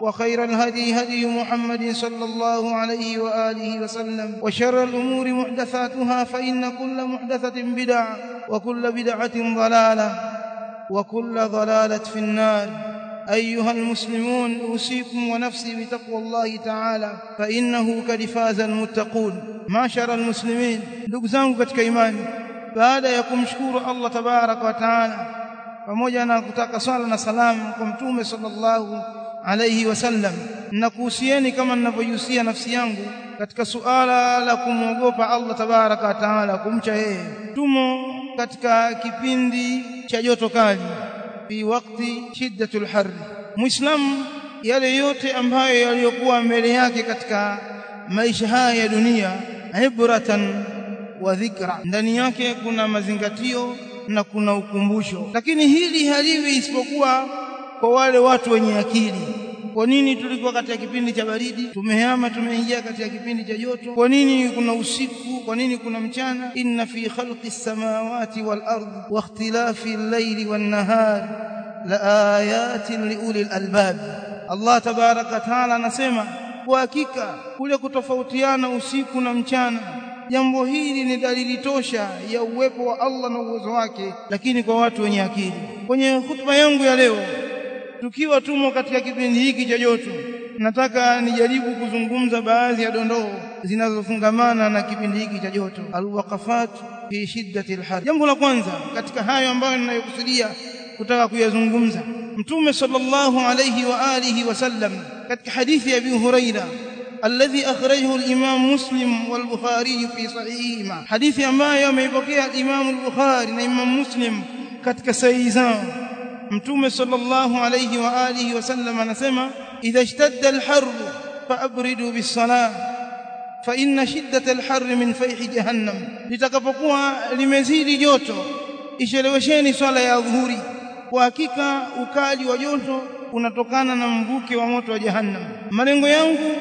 وخير الهدي هدي محمد صلى الله عليه وآله وسلم وشر الأمور محدثاتها فإن كل محدثة بدعة وكل بدعة ضلالة وكل ضلالة في النار. أيها المسلمون أوصيكم ونفسي بتقوى الله تعالى فإنه قد فاز المتقون. معشر المسلمين؟ ndugu zangu katika imani baada ya kumshukuru Allah tabarak wa taala pamoja na kutaka swala na salamu kwa mtume sallallahu alayhi wasallam na kuhusieni kama ninavyohusia nafsi yangu katika suala la kumwogopa Allah tabaraka wa taala kumcha yeye. Tumo katika kipindi cha joto kali fi wakati shiddatul har muislamu yale yote ambayo yaliyokuwa mbele yake katika maisha haya ya dunia ibratan wa dhikra. Ndani yake kuna mazingatio na kuna ukumbusho. Lakini hili haliwi isipokuwa kwa wale watu wenye akili kwa nini tulikuwa katika kipindi cha baridi? Tumehama tumeingia katika kipindi cha joto. Kwa nini kuna usiku? Kwa nini kuna mchana? Inna fi khalqi samawati wal ardi wa ikhtilafi al-layli wan nahar la ayatin liuli albab. Allah tabaraka taala anasema kwa hakika kule kutofautiana usiku na mchana jambo hili ni dalili tosha ya uwepo wa Allah na uwezo wake lakini kwa watu wenye akili. Kwenye hutuba yangu ya leo tukiwa tumo katika kipindi hiki cha joto, nataka nijaribu kuzungumza baadhi ya dondoo zinazofungamana na kipindi hiki cha joto, alwaqafat fi shiddati alhar. Jambo la kwanza katika hayo ambayo ninayokusudia kutaka kuyazungumza, Mtume sallallahu alayhi wa alihi wasallam katika hadithi ya Abi Huraira alladhi akhrajahu al-Imam Muslim wal Bukhari fi sahihihima, hadithi ambayo ameipokea al-Imam al-Bukhari na Imam Muslim katika sahihi zao mtume sallallahu alayhi wa alihi wasallam anasema idha ishtadda al-harr faabridu bis-salah fa inna shiddata al-harr min fayhi jahannam. Litakapokuwa limezidi joto ishelewesheni swala ya dhuhuri kwa hakika ukali wa joto unatokana na mvuke wa moto wa jahannam. Malengo yangu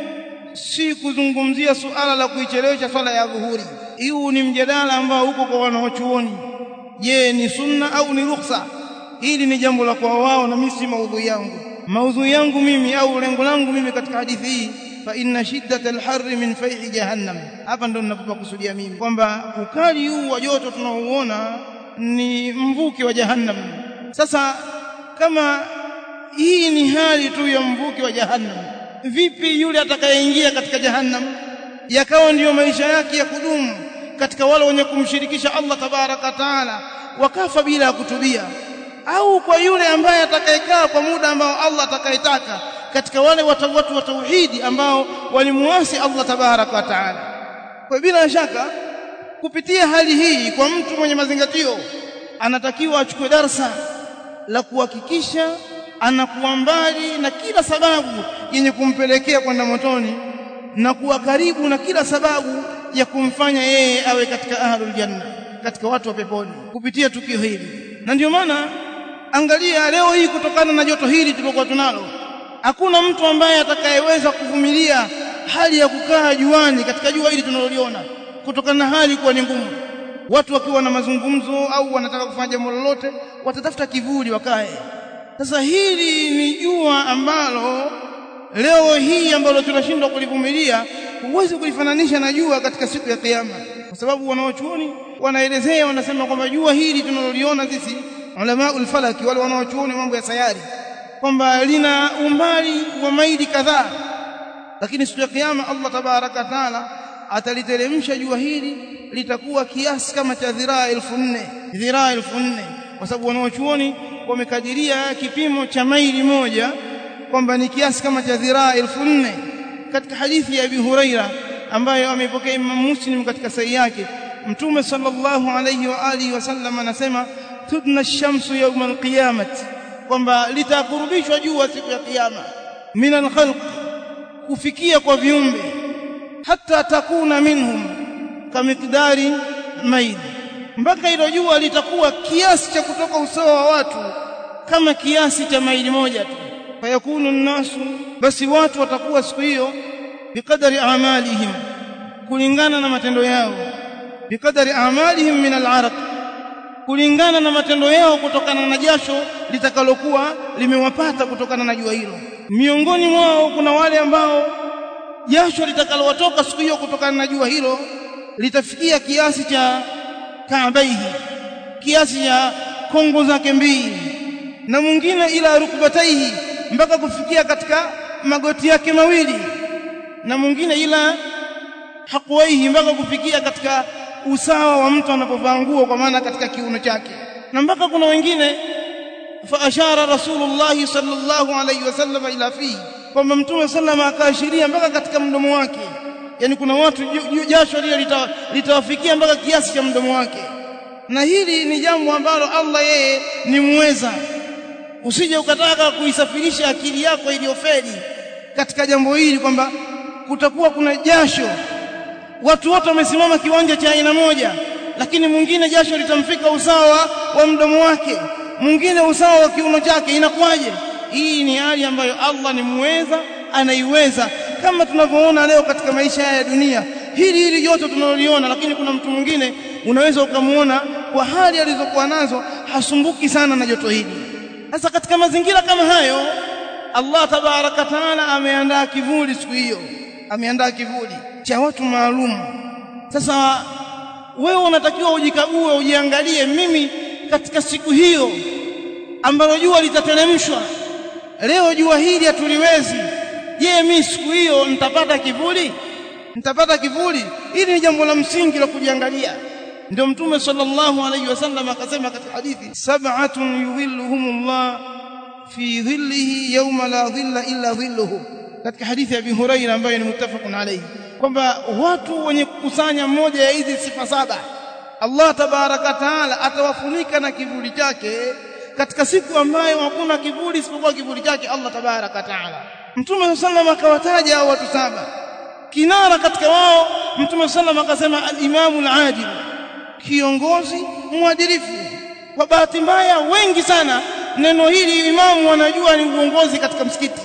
si kuzungumzia suala la kuichelewesha swala ya dhuhuri huu ni mjadala ambao uko kwa wanaochuoni. Je ni sunna au ni rukhsa hili ni jambo la kwa wao na mimi si maudhui yangu. Maudhui yangu mimi au lengo langu mimi katika hadithi hii fa inna shiddata al-harr min faihi jahannam. Hapa ndo ninapopa kusudia mimi kwamba ukali huu wa joto tunaouona ni mvuke wa jahannam. Sasa kama hii ni hali tu ya mvuke wa jahannam vipi yule atakayeingia katika jahannam? Yakawa ndiyo maisha yake ya kudumu katika wale wenye kumshirikisha Allah tabaraka taala wakafa bila ya kutubia au kwa yule ambaye atakayekaa kwa muda ambao Allah atakayetaka katika wale watu wa tauhidi ambao walimuasi Allah tabaraka wa taala. Kwa bila shaka kupitia hali hii kwa mtu mwenye mazingatio anatakiwa achukue darsa la kuhakikisha anakuwa mbali na kila sababu yenye kumpelekea kwenda motoni na kuwa karibu na kila sababu ya kumfanya yeye awe katika ahlul janna katika watu wa peponi kupitia tukio hili. Na ndio maana angalia leo hii kutokana na joto hili tulikuwa tunalo. Hakuna mtu ambaye atakayeweza kuvumilia hali ya kukaa juani katika jua hili tunaloliona kutokana na hali kuwa ni ngumu. Watu wakiwa na mazungumzo au wanataka kufanya jambo lolote watatafuta kivuli wakae. Sasa hili ni jua ambalo leo hii ambalo tunashindwa kulivumilia huwezi kulifananisha na jua katika siku ya kiyama. Kwa sababu wanaochuoni wanaelezea wanasema kwamba jua hili tunaloliona sisi ulamaul ulfalaki wale wanaochuoni mambo ya sayari kwamba lina umbali wa maili kadhaa lakini siku ya kiyama Allah tabaraka taala ataliteremsha jua hili litakuwa kiasi kama cha dhiraa 1400 dhiraa 1400 kwa sababu wanaochuoni wamekadiria kipimo cha maili moja kwamba ni kiasi kama cha dhiraa 1400 katika hadithi ya Abi Huraira ambayo ameipokea Imam Muslim katika sahihi yake Mtume sallallahu alayhi wa alihi wasallam anasema tudna ash-shamsu yawm al-qiyamah kwamba litakurubishwa jua siku ya kiyama. Min al-khalq kufikia kwa viumbe. Hata takuna minhum kamiqdari maid. Mpaka hilo jua litakuwa kiasi cha kutoka usawa wa watu kama kiasi cha maili moja tu. Fayakunu nnasu basi watu watakuwa siku hiyo biqadari a'malihim kulingana na matendo yao. Biqadari a'malihim min al'araq kulingana na matendo yao kutokana na jasho litakalokuwa limewapata kutokana na jua hilo. Miongoni mwao kuna wale ambao jasho litakalowatoka siku hiyo kutokana na jua hilo litafikia kiasi cha kaabaihi kiasi cha kongo zake mbili na mwingine ila rukbataihi mpaka kufikia katika magoti yake mawili na mwingine ila hakuwaihi, mpaka kufikia katika usawa wa mtu anapovaa nguo kwa maana katika kiuno chake. Na mpaka kuna wengine fa ashara rasulullah sallallahu alayhi wasallam ila fihi kwamba mtume sallama akaashiria mpaka katika mdomo wake. Yani kuna watu jasho lile litawafikia mpaka kiasi cha mdomo wake. Na hili ni jambo ambalo Allah yeye ni muweza usije ukataka kuisafirisha akili yako iliyofeli katika jambo hili kwamba kutakuwa kuna jasho watu wote wamesimama kiwanja cha aina moja lakini mwingine jasho litamfika usawa wa mdomo wake. Mwingine usawa wa kiuno chake inakuwaje? Hii ni hali ambayo Allah ni muweza anaiweza. Kama tunavyoona leo katika maisha ya dunia hili hili joto tunaloliona lakini kuna mtu mwingine unaweza ukamuona kwa hali alizokuwa nazo hasumbuki sana na joto hili. Sasa katika mazingira kama hayo Allah tabaraka taala ameandaa kivuli siku hiyo. Ameandaa kivuli cha watu maalum. Sasa wewe unatakiwa ujikague ujiangalie. Mimi katika siku hiyo ambalo jua litateremshwa leo jua hili hatuliwezi. Je mimi siku hiyo nitapata kivuli? Nitapata kivuli? Hili ni jambo la msingi la kujiangalia. Ndio mtume sallallahu alaihi wasallam akasema katika hadithi sab'atun yudhilluhumullah fi dhillihi yawma la dhilla illa dhilluhu katika hadithi ya Abi Huraira ambayo ni muttafaqun alayhi kwamba watu wenye kukusanya moja ya hizi sifa saba Allah tabaraka taala atawafunika na kivuli chake katika siku ambayo hakuna kivuli isipokuwa kivuli chake Allah tabaraka taala. Mtume sallam akawataja hao watu saba. Kinara katika wao Mtume sallallahu akasema al-imamu al-adil kiongozi mwadilifu. Kwa bahati mbaya wengi sana neno hili imamu wanajua ni uongozi katika msikiti.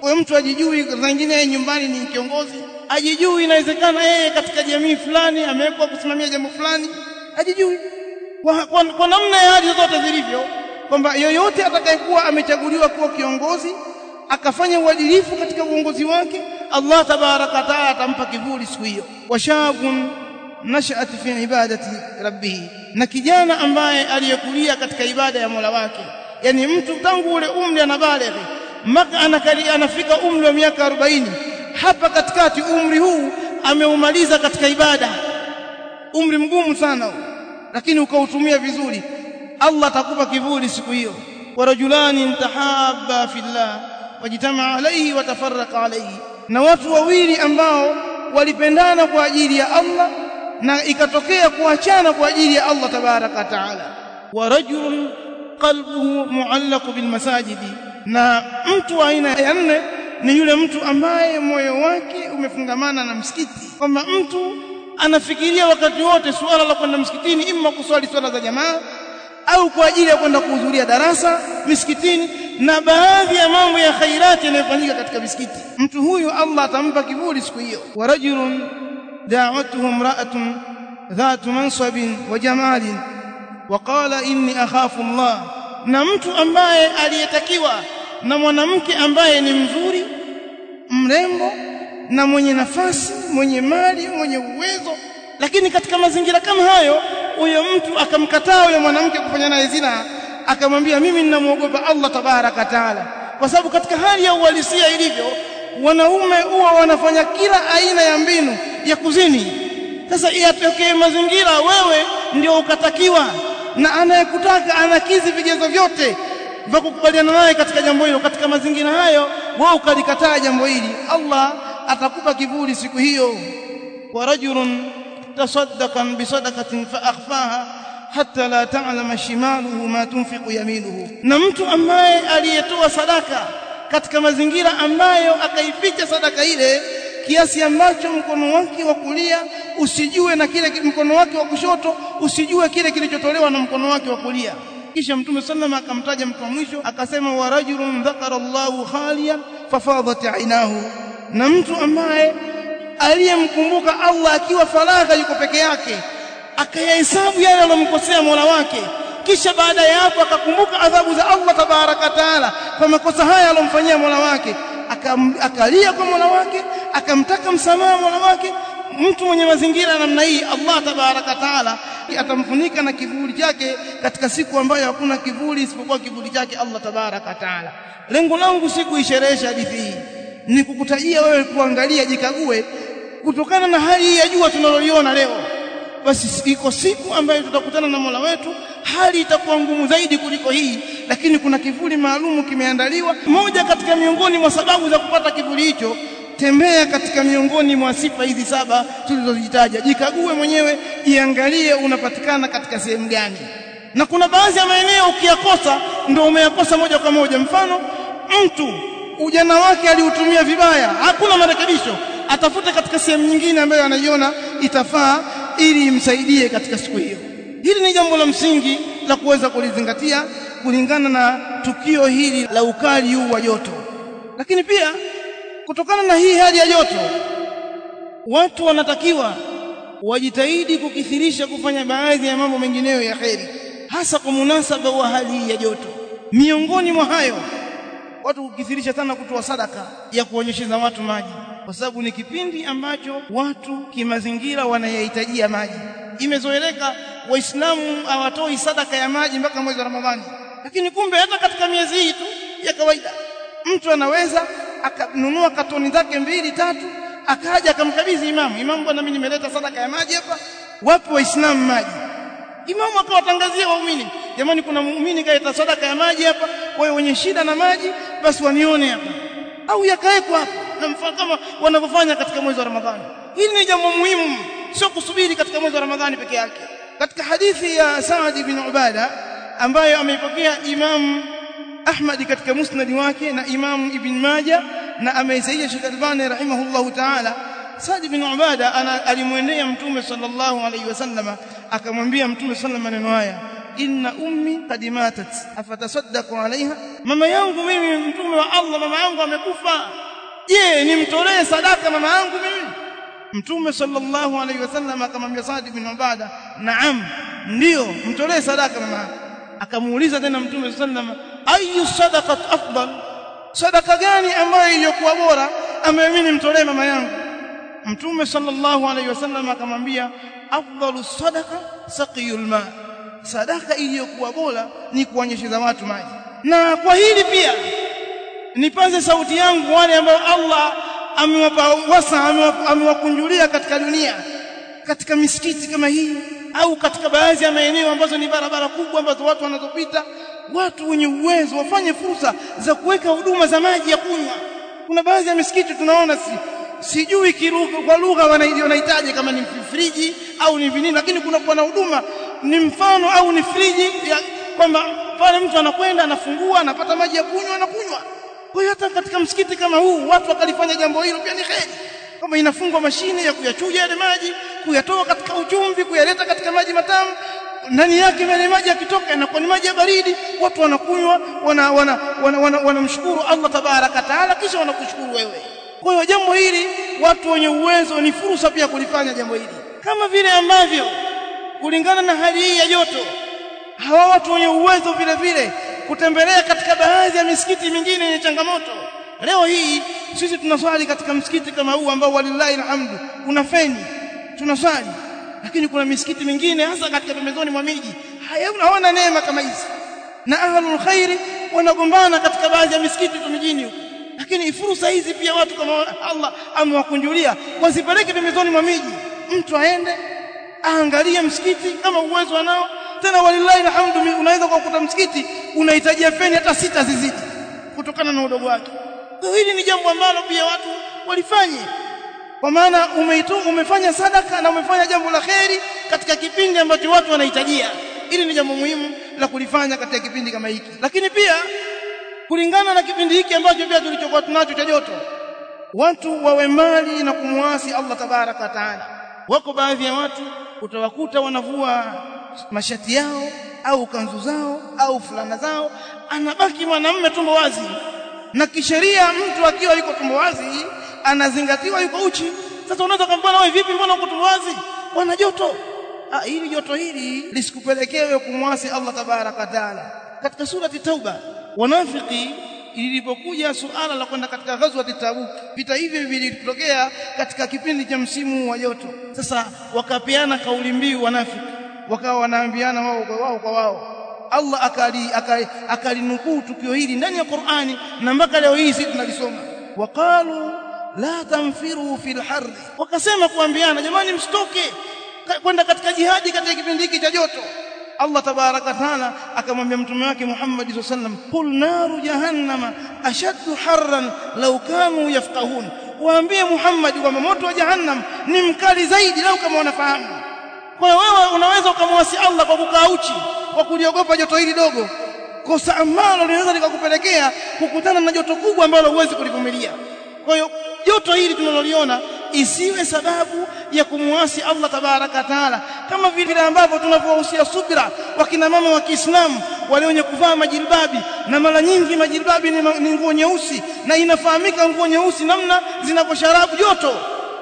Huyo mtu ajijui zingine nyumbani ni kiongozi ajijui inawezekana yeye katika jamii fulani amewekwa kusimamia jambo fulani. Ajijui. Kwa, kwa, kwa namna ya hali zote zilivyo kwamba yoyote atakayekuwa amechaguliwa kuwa kiongozi akafanya uadilifu katika uongozi wake Allah tabaraka taala atampa kivuli siku hiyo. Washabun nashat fi ibadati rabbih na kijana ambaye aliyekulia katika ibada ya Mola wake. Yani mtu tangu ule umri anabalighi mpaka anafika umri wa miaka 40 hapa katikati umri huu ameumaliza katika ibada. Umri mgumu sana lakini ukautumia vizuri. Allah atakupa kivuli siku hiyo. Warajulani intahabba fillah wajitamaa alayhi watafarraqa alayhi. Na watu wawili ambao walipendana kwa ajili ya Allah na ikatokea kuachana kwa ajili ya Allah tabaraka taala. Wa rajulun qalbuhu muallaq bil masajidi na mtu aina ya nne ni yule mtu ambaye moyo wake umefungamana na msikiti. Kwamba mtu anafikiria wakati wote suala la kwenda msikitini imma kuswali swala za jamaa au kwa ajili ya kwenda kuhudhuria darasa misikitini na baadhi ya mambo ya khairati yanayofanyika katika misikiti. Mtu huyu Allah atampa kivuli siku hiyo. Wa rajulun da'watuhu imra'atun dhatu mansabin wa jamalin wa qala inni akhafu Allah. Na mtu ambaye aliyetakiwa na mwanamke ambaye ni mzuri mrembo na mwenye nafasi mwenye mali mwenye uwezo. Lakini katika mazingira kama hayo huyo mtu akamkataa huyo mwanamke kufanya naye zina akamwambia mimi ninamwogopa Allah tabaraka taala. Kwa sababu katika hali ya uhalisia ilivyo wanaume huwa wanafanya kila aina ya mbinu ya kuzini. Sasa yatokee mazingira wewe ndio ukatakiwa na anayekutaka anakizi vigezo vyote vya kukubaliana naye katika jambo hilo katika mazingira hayo wewe ukalikataa jambo hili Allah atakupa kivuli siku hiyo. Wa rajulun tasaddaqan bi sadaqatin fa akhfaha hatta la ta'lama shimaluhu ma tunfiqu yaminuhu. Na mtu ambaye aliyetoa sadaka katika mazingira ambayo akaificha sadaka ile kiasi ambacho mkono wake wa kulia usijue na kile mkono wake wa kushoto usijue kile kilichotolewa na mkono wake wa kulia kisha mtume sallama akamtaja mtu wa mwisho akasema wa rajulun dhakara Allahu khaliyan fafadat ainahu na mtu ambaye aliyemkumbuka Allah akiwa faragha yuko peke yake akayahesabu yale aliyomkosea Mola wake. Kisha baada ya hapo akakumbuka adhabu za Allah tabaraka taala kwa makosa haya aliyomfanyia Mola wake. Akalia kwa Mola wake akamtaka msamaha Mola wake mtu mwenye mazingira namna hii Allah tabaraka taala atamfunika na kivuli chake katika siku ambayo hakuna kivuli isipokuwa kivuli chake Allah tabaraka taala. Lengo langu si kuisherehesha hadithi hii ni kukutajia wewe kuangalia jikague kutokana na hali ya jua tunaloiona leo basi iko siku ambayo tutakutana na Mola wetu hali itakuwa ngumu zaidi kuliko hii lakini kuna kivuli maalumu kimeandaliwa moja katika miongoni mwa sababu za kupata kivuli hicho tembea katika miongoni mwa sifa hizi saba tulizozitaja. Jikague mwenyewe iangalie unapatikana katika sehemu gani. Na kuna baadhi ya maeneo ukiyakosa ndio umeyakosa moja kwa moja. Mfano mtu ujana wake aliutumia vibaya hakuna marekebisho atafute katika sehemu nyingine ambayo anaiona itafaa ili imsaidie katika siku hiyo. Hili ni jambo la msingi la kuweza kulizingatia kulingana na tukio hili la ukali huu wa joto. Lakini pia kutokana na hii hali ya joto watu wanatakiwa wajitahidi kukithirisha kufanya baadhi ya mambo mengineyo ya kheri hasa kwa munasaba wa hali ya joto. Miongoni mwa hayo watu kukithirisha sana kutoa sadaka ya kuonyesheza watu maji kwa sababu ni kipindi ambacho watu kimazingira wanayahitajia maji. Imezoeleka waislamu hawatoi sadaka ya maji mpaka mwezi wa ramadhani lakini kumbe hata katika miezi hii tu ya kawaida mtu anaweza akanunua katoni zake mbili tatu akaja akamkabidhi imamu. Imamu bwana mimi nimeleta sadaka ya maji hapa. Wapo waislamu maji. Imamu akawatangazia waumini jamani kuna muumini kaleta sadaka ya maji hapa wao wenye shida na maji basi wanione hapa. Au yakawekwa hapa na mfano kama wanavyofanya katika mwezi wa Ramadhani. Hili ni jambo muhimu sio kusubiri katika mwezi wa Ramadhani peke yake. Katika hadithi ya Saad bin Ubada ambayo ameipokea Imam Ahmad katika musnad wake na Imam Ibn Majah na ameisaisha Sheikh Albani rahimahullahu ta'ala. Sa'd bin Ubada alimwendea Mtume sallallahu alayhi wasallam akamwambia Mtume sallallahu maneno haya inna ummi qad matat afatasaddaqu alaiha mama yangu mimi mtume wa Allah mama yangu amekufa. Je nimtolee sadaka mama yangu mimi? Mtume sallallahu alayhi wasallam akamwambia Sa'd bin Ubada naam ndio mtolee sadaka mama akamuuliza tena mtume wasallam ayu sadaqat afdal? Sadaka gani ambayo iliyokuwa bora mtolee nimtolee mama yangu? Mtume sallallahu alaihi wasallam akamwambia afdalu sadaqa saqiyul ma. Sadaka iliyokuwa bora ni kuonyesheza watu maji. Na kwa hili pia nipaze sauti yangu wale ambao Allah amewapa wasa amewakunjulia katika dunia katika misikiti kama hii au katika baadhi ya maeneo ambazo ni barabara kubwa ambazo watu wanazopita watu wenye uwezo wafanye fursa za kuweka huduma za maji ya kunywa. Kuna baadhi ya misikiti tunaona si sijui kiruka kwa lugha wanahitaji kama ni friji au ni vinini lakini kuna kwa na huduma ni mfano au ni friji kwamba pale mtu anakwenda anafungua anapata maji ya kunywa anakunywa. Kwa hiyo hata katika msikiti kama huu watu wakalifanya jambo hilo pia ni kheri kama inafungwa mashine ya kuyachuja yale maji kuyatoa katika uchumvi kuyaleta katika maji matamu. Ndani yake yale maji yakitoka yanakuwa ni maji ya baridi. Watu wanakunywa wana wanamshukuru wana, wana, wana Allah tabaraka taala kisha wanakushukuru wewe. Kwa hiyo jambo hili watu wenye uwezo ni fursa pia kulifanya jambo hili. Kama vile ambavyo kulingana na hali hii ya joto hawa watu wenye uwezo vile vile kutembelea katika baadhi ya misikiti mingine yenye changamoto. Leo hii sisi tunaswali katika msikiti kama huu ambao walillahi alhamdu. Kuna feni tunaswali. Lakini kuna misikiti mingine hasa katika pembezoni mwa miji. Hawana neema kama hizi. Na ahlul khairi wanagombana katika baadhi ya misikiti tu mijini huko. Lakini fursa hizi pia watu kama Allah amewakunjulia. Wasipeleke pembezoni mwa miji. Mtu aende aangalie msikiti kama uwezo anao. Tena walillahi alhamdu unaweza kukuta msikiti unahitaji feni hata sita zizidi kutokana na udogo wake hili ni jambo ambalo pia watu walifanye kwa maana umefanya sadaka na umefanya jambo la kheri katika kipindi ambacho watu wanahitajia. Hili ni jambo muhimu la kulifanya katika kipindi kama hiki. Lakini pia kulingana na kipindi hiki ambacho pia tulichokuwa tunacho cha joto watu wawe mali na kumwasi Allah tabaraka taala. Wako baadhi ya watu utawakuta wanavua mashati yao au kanzu zao au fulana zao anabaki mwanamume tumbo wazi na kisheria mtu akiwa yuko tumbo wazi anazingatiwa yuko uchi. Sasa unaweza kumwambia wewe vipi? Mbona uko tumbo wazi wana joto. Ah hili joto hili lisikupelekee wewe kumwasi Allah tabaraka taala. Katika surati tauba wanafiki ilipokuja suala la kwenda katika ghazwati Tabuk vita hivi vilitokea katika kipindi cha msimu wa joto. Sasa wakapeana kauli mbiu wanafiki. Wakawa wanaambiana wao kwa wao kwa wao Allah akalinukuu tukio hili ndani ya Qur'ani na mpaka leo hii sisi tunalisoma. Waqalu la tanfiru fil har wakasema kuambiana jamani msitoke kwenda katika jihadi katika kipindi hiki cha joto. Allah tabaraka taala akamwambia mtume wake Muhammad sallallahu alaihi wasallam qul naru jahannama ashaddu harran law kanu yafqahun. Waambie Muhammad kwamba moto wa jahannam ni mkali zaidi lau kama wanafahamu. Kwa hiyo wewe unaweza ukamwasi Allah kwa kukaa uchi kwa kuliogopa joto hili dogo. Kosa ambalo linaweza likakupelekea kukutana na joto kubwa ambalo huwezi kulivumilia. Kwa hiyo joto hili tunaloliona isiwe sababu ya kumwasi Allah tabaraka taala kama vile ambavyo tunavyohusia subira wakina mama wa Kiislamu wale wenye kuvaa majilbabi na mara nyingi majilbabi ni, ni nguo nyeusi na inafahamika nguo nyeusi namna zinaposharabu joto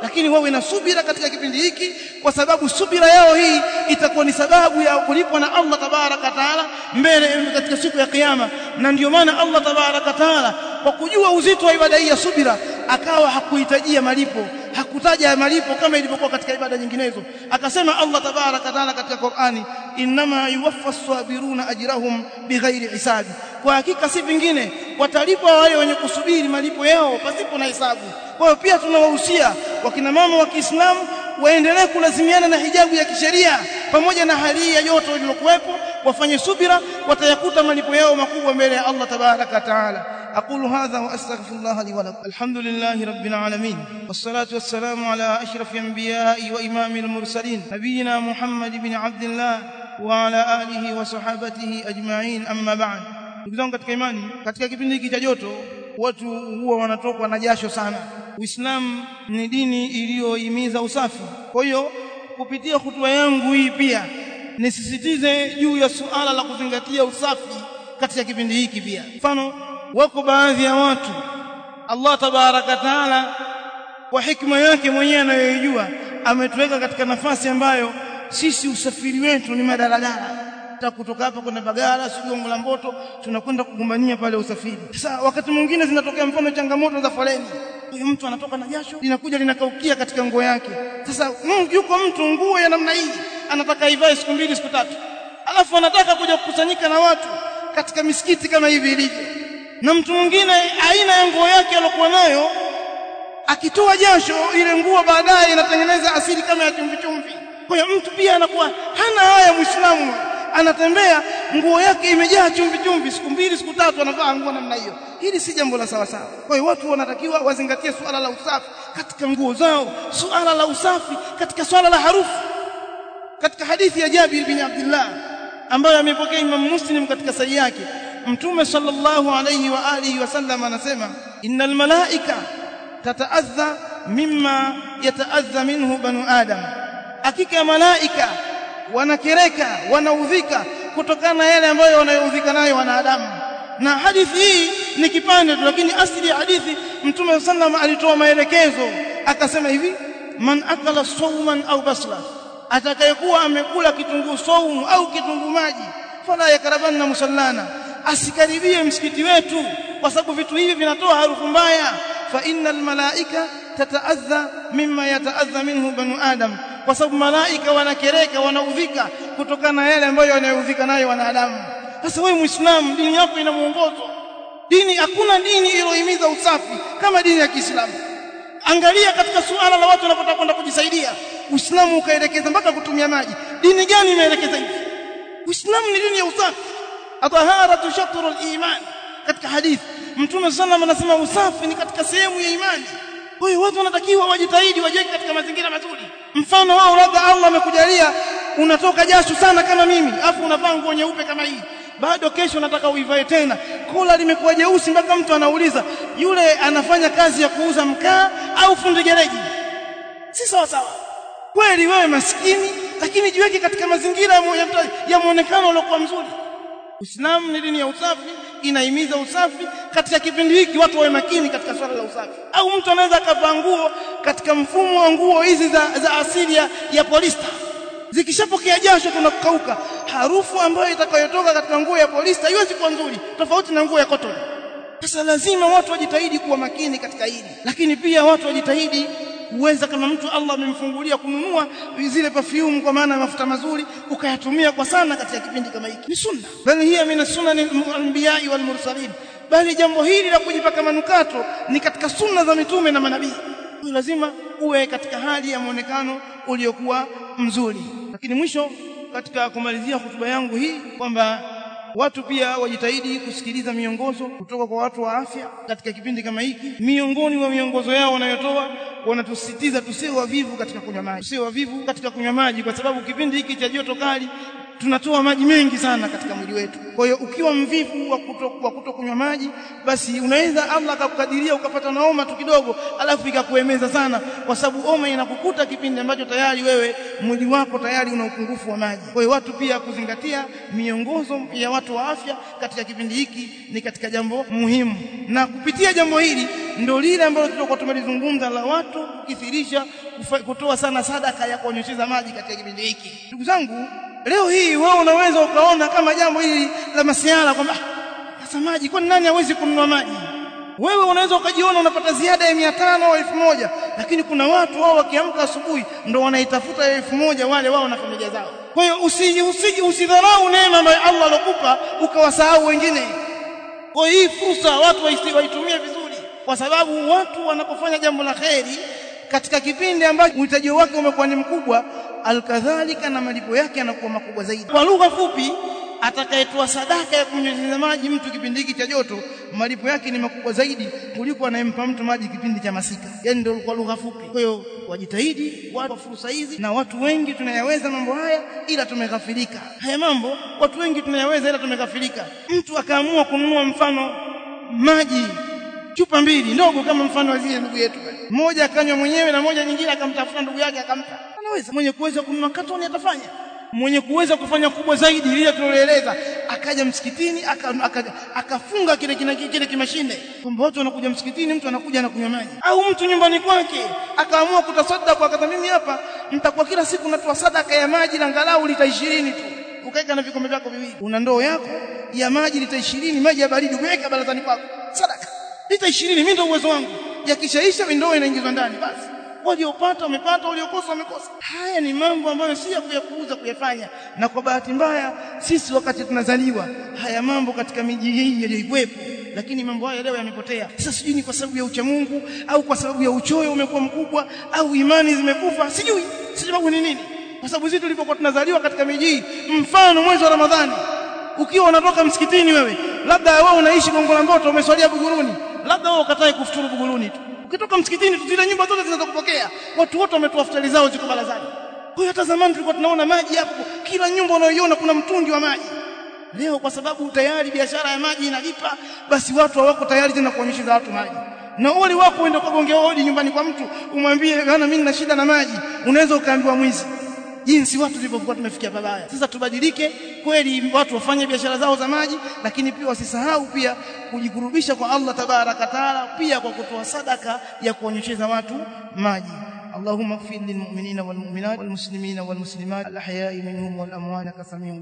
lakini wawe na subira katika kipindi hiki kwa sababu subira yao hii itakuwa ni sababu ya kulipwa na Allah tabaraka taala mbele katika siku ya kiyama. Na ndio maana Allah tabaraka taala kwa kujua uzito wa ibada hii ya subira akawa hakuhitajia malipo hakutaja malipo kama ilivyokuwa katika ibada nyinginezo. Akasema Allah tabaraka taala katika Qur'ani inma yuwaffa as-sabiruna ajrahum bighairi hisabi kwa hakika si vingine watalipwa wale wenye kusubiri malipo yao pasipo na hisabu. Kwa hiyo pia tunawahusia wakina mama wa Kiislamu waendelee kulazimiana na hijabu ya kisheria pamoja na hali ya joto lililokuwepo wafanye subira watayakuta malipo yao makubwa mbele ya Allah tabaraka taala أقول هذا وأستغفر الله لي ولكم الحمد لله رب العالمين والصلاة والسلام على أشرف الأنبياء وإمام المرسلين نبينا محمد بن عبد الله وعلى آله وصحابته أجمعين أما بعد ndugu katika imani katika kipindi hiki cha joto watu huwa wanatokwa na jasho sana uislamu ni dini iliyohimiza usafi kwa hiyo kupitia hutua yangu hii pia nisisitize juu ya suala la kuzingatia usafi katika kipindi hiki pia mfano wako baadhi ya watu Allah tabaraka taala kwa hikma yake mwenyewe anayoijua ametuweka katika nafasi ambayo sisi usafiri wetu ni madaladala hata kutoka hapa kwenda Bagara sio la Mboto tunakwenda kugombania pale usafiri. Sasa wakati mwingine zinatokea mfano changamoto za foleni. Huyu mtu anatoka na jasho linakuja linakaukia katika nguo yake. Sasa yuko mtu nguo ya namna hii anataka ivae siku mbili siku tatu. Alafu anataka kuja kukusanyika na watu katika misikiti kama hivi ilivyo na mtu mwingine aina ya nguo yake aliyokuwa nayo akitoa jasho ile nguo baadaye inatengeneza asili kama ya chumvi chumvi kwa hiyo mtu pia anakuwa hana haya muislamu. Anatembea nguo yake imejaa chumvi chumvi siku mbili siku tatu anavaa nguo namna hiyo. Hili si jambo la sawa sawa kwa hiyo watu wanatakiwa wazingatie suala la usafi katika nguo zao. Suala la usafi katika swala la harufu. Katika hadithi ya Jabir bin Abdullah ambayo amepokea Imam Muslim katika sahihi yake mtume sallallahu alayhi wa alihi wasallam anasema innal malaika tataadha mimma yataadha minhu banu adam. Hakika malaika wanakereka wanaudhika kutokana na yale ambayo wanayoudhika nayo wanadamu. Na hadithi hii ni kipande tu lakini asili ya hadithi mtume sallam alitoa maelekezo akasema hivi man akala sawman au basla atakayekuwa amekula kitunguu saumu au kitunguu maji fala yakarabanna musallana asikaribie msikiti wetu kwa sababu vitu hivi vinatoa harufu mbaya. Fa innal malaika tataadha mimma yataadha minhu banu adam kwa sababu malaika wanakereka wanaudhika kutokana na yale ambayo wanaudhika nayo wanadamu. Sasa wewe muislamu dini yako ina muongozo dini hakuna dini iliyohimiza usafi kama dini ya Kiislamu. Angalia katika suala la watu wanapotaka kwenda kujisaidia. Uislamu ukaelekeza mpaka kutumia maji. Dini gani imeelekeza hivi? Uislamu ni dini ya usafi ataharatu shatrul iman katika hadithi Mtume sallam anasema usafi ni katika sehemu ya imani. Kwa hiyo watu wanatakiwa wajitahidi wajiweke katika mazingira mazuri. Mfano wao labda Allah amekujalia unatoka jasho sana kama mimi afu unavaa nguo nyeupe kama hii. Bado kesho nataka uivae tena. Kola limekuwa jeusi mpaka mtu anauliza yule anafanya kazi ya kuuza mkaa au fundi gereji? Si sawa sawa. Kweli wewe maskini lakini jiweke katika mazingira ya, muonekano uliokuwa mzuri Uislamu ni dini ya usafi inahimiza usafi. Katika kipindi hiki watu wawe makini katika swala la usafi. Au mtu anaweza akavaa nguo katika mfumo wa nguo hizi za, za asili ya, ya polista. Zikishapokea jasho kuna kukauka harufu ambayo itakayotoka katika nguo ya polista haiwezi kuwa nzuri tofauti na nguo ya cotton. Sasa lazima watu wajitahidi kuwa makini katika hili. Lakini pia watu wajitahidi uweza kama mtu Allah amemfungulia kununua zile perfume kwa maana ya mafuta mazuri ukayatumia kwa sana katika kipindi kama hiki. Ni sunna. Bali hiya min sunani al-anbiya wal mursalin. Bali jambo hili la kujipaka manukato ni katika sunna za mitume na manabii. Lazima uwe katika hali ya muonekano uliokuwa mzuri. Lakini mwisho katika kumalizia hotuba yangu hii kwamba watu pia wajitahidi kusikiliza miongozo kutoka kwa watu wa afya katika kipindi kama hiki. Miongoni mwa miongozo yao wanayotoa wanatusisitiza tusiwe wavivu katika kunywa maji. Tusiwe wavivu katika kunywa maji kwa sababu kipindi hiki cha joto kali tunatoa maji mengi sana katika mwili wetu. Kwa hiyo ukiwa mvivu wa kuto, wa kuto maji basi unaweza Allah akakukadiria ukapata na homa tu kidogo alafu ikakuemeza sana kwa sababu homa inakukuta kipindi ambacho tayari wewe mwili wako tayari una upungufu wa maji. Kwa hiyo watu pia kuzingatia miongozo ya watu wa afya katika kipindi hiki ni katika jambo muhimu. Na kupitia jambo hili ndio lile ambalo tulikuwa tumelizungumza la watu kukithirisha kutoa sana sadaka ya kuonyesheza maji katika kipindi hiki. Ndugu zangu leo hii wewe unaweza ukaona kama jambo hili la masiala kwamba sasa maji kwa nani hawezi kununua maji? Wewe unaweza ukajiona unapata ziada ya 500 au 1000 lakini kuna watu wao wakiamka asubuhi ndo wanaitafuta ya 1000 wale wao na familia zao. Kwa hiyo usiji usiji usidharau neema ambayo Allah alokupa ukawasahau wengine. Kwa hii fursa watu waitumie vizuri kwa sababu watu wanapofanya jambo la kheri katika kipindi ambacho uhitaji wake umekuwa ni mkubwa alkadhalika na malipo yake yanakuwa makubwa zaidi. Kwa lugha fupi atakayetoa sadaka ya kunyunyizia maji mtu kipindi hiki cha joto malipo yake ni makubwa zaidi kuliko anayempa mtu maji kipindi cha masika. Yani ndio kwa lugha fupi. Kwa hiyo wajitahidi watu fursa hizi na watu wengi tunayaweza mambo haya ila tumeghafilika. Haya mambo watu wengi tunayaweza ila tumeghafilika. Mtu akaamua kununua mfano maji chupa mbili ndogo kama mfano wa zile ndugu yetu mmoja akanywa mwenyewe na moja nyingine akamtafuta ndugu yake akampa. Anaweza. Mwenye kuweza kununua katoni atafanya mwenye kuweza kufanya kubwa zaidi ile tuloeleza akaja msikitini akafunga aka, aka kile kile kile kimashine. Kwamba watu wanakuja msikitini mtu anakuja anakunywa maji. Au mtu nyumbani kwake. Akaamua kutasadaka kata mimi hapa nitakuwa kila siku natoa sadaka ya maji na angalau lita 20 tu. Ukaeka na vikombe vyako viwili. Una ndoo yako ya maji lita 20 maji ya baridi umeweka barazani kwako lita 20 mimi ndio uwezo wangu. Yakishaisha ndoo inaingizwa ndani. Basi waliopata wamepata waliokosa wamekosa. Haya ni mambo ambayo si ya kuyapuuza kuyafanya. Na kwa bahati mbaya sisi wakati tunazaliwa haya mambo katika miji hii yaliyokuwepo lakini mambo haya leo yamepotea. Sasa sijui ni kwa sababu ya uchamungu au kwa sababu ya uchoyo umekuwa mkubwa au imani zimekufa. Sijui sababu ni nini. Kwa sababu sisi tulipokuwa tunazaliwa katika miji hii mfano mwezi wa ramadhani ukiwa unatoka msikitini wewe labda wewe unaishi Gongo la Mboto umeswalia Buguruni labda wewe ukatae kufuturu Buguruni tu. Ukitoka msikitini tu zile nyumba zote zinazokupokea watu wote wametoa futari zao ziko barazani kwa hata zamani tulikuwa tunaona maji hapo. Kila nyumba unayoiona kuna mtungi wa maji. Leo kwa sababu tayari biashara ya maji inalipa basi watu hawako tayari tena kuonyesha watu maji. Na wale wako uende ukagongea hodi nyumbani kwa mtu umwambie bana mimi na shida na maji. Unaweza ukaambiwa mwizi jinsi watu tulivyokuwa tumefikia babaya sasa tubadilike kweli watu wafanye biashara zao za maji lakini pia wasisahau pia kujikurubisha kwa Allah tabaraka taala pia kwa kutoa sadaka ya kuonyesheza watu maji اللهم اغفر للمؤمنين والمؤمنات والمسلمين والمسلمات الأحياء منهم والأموات كسميع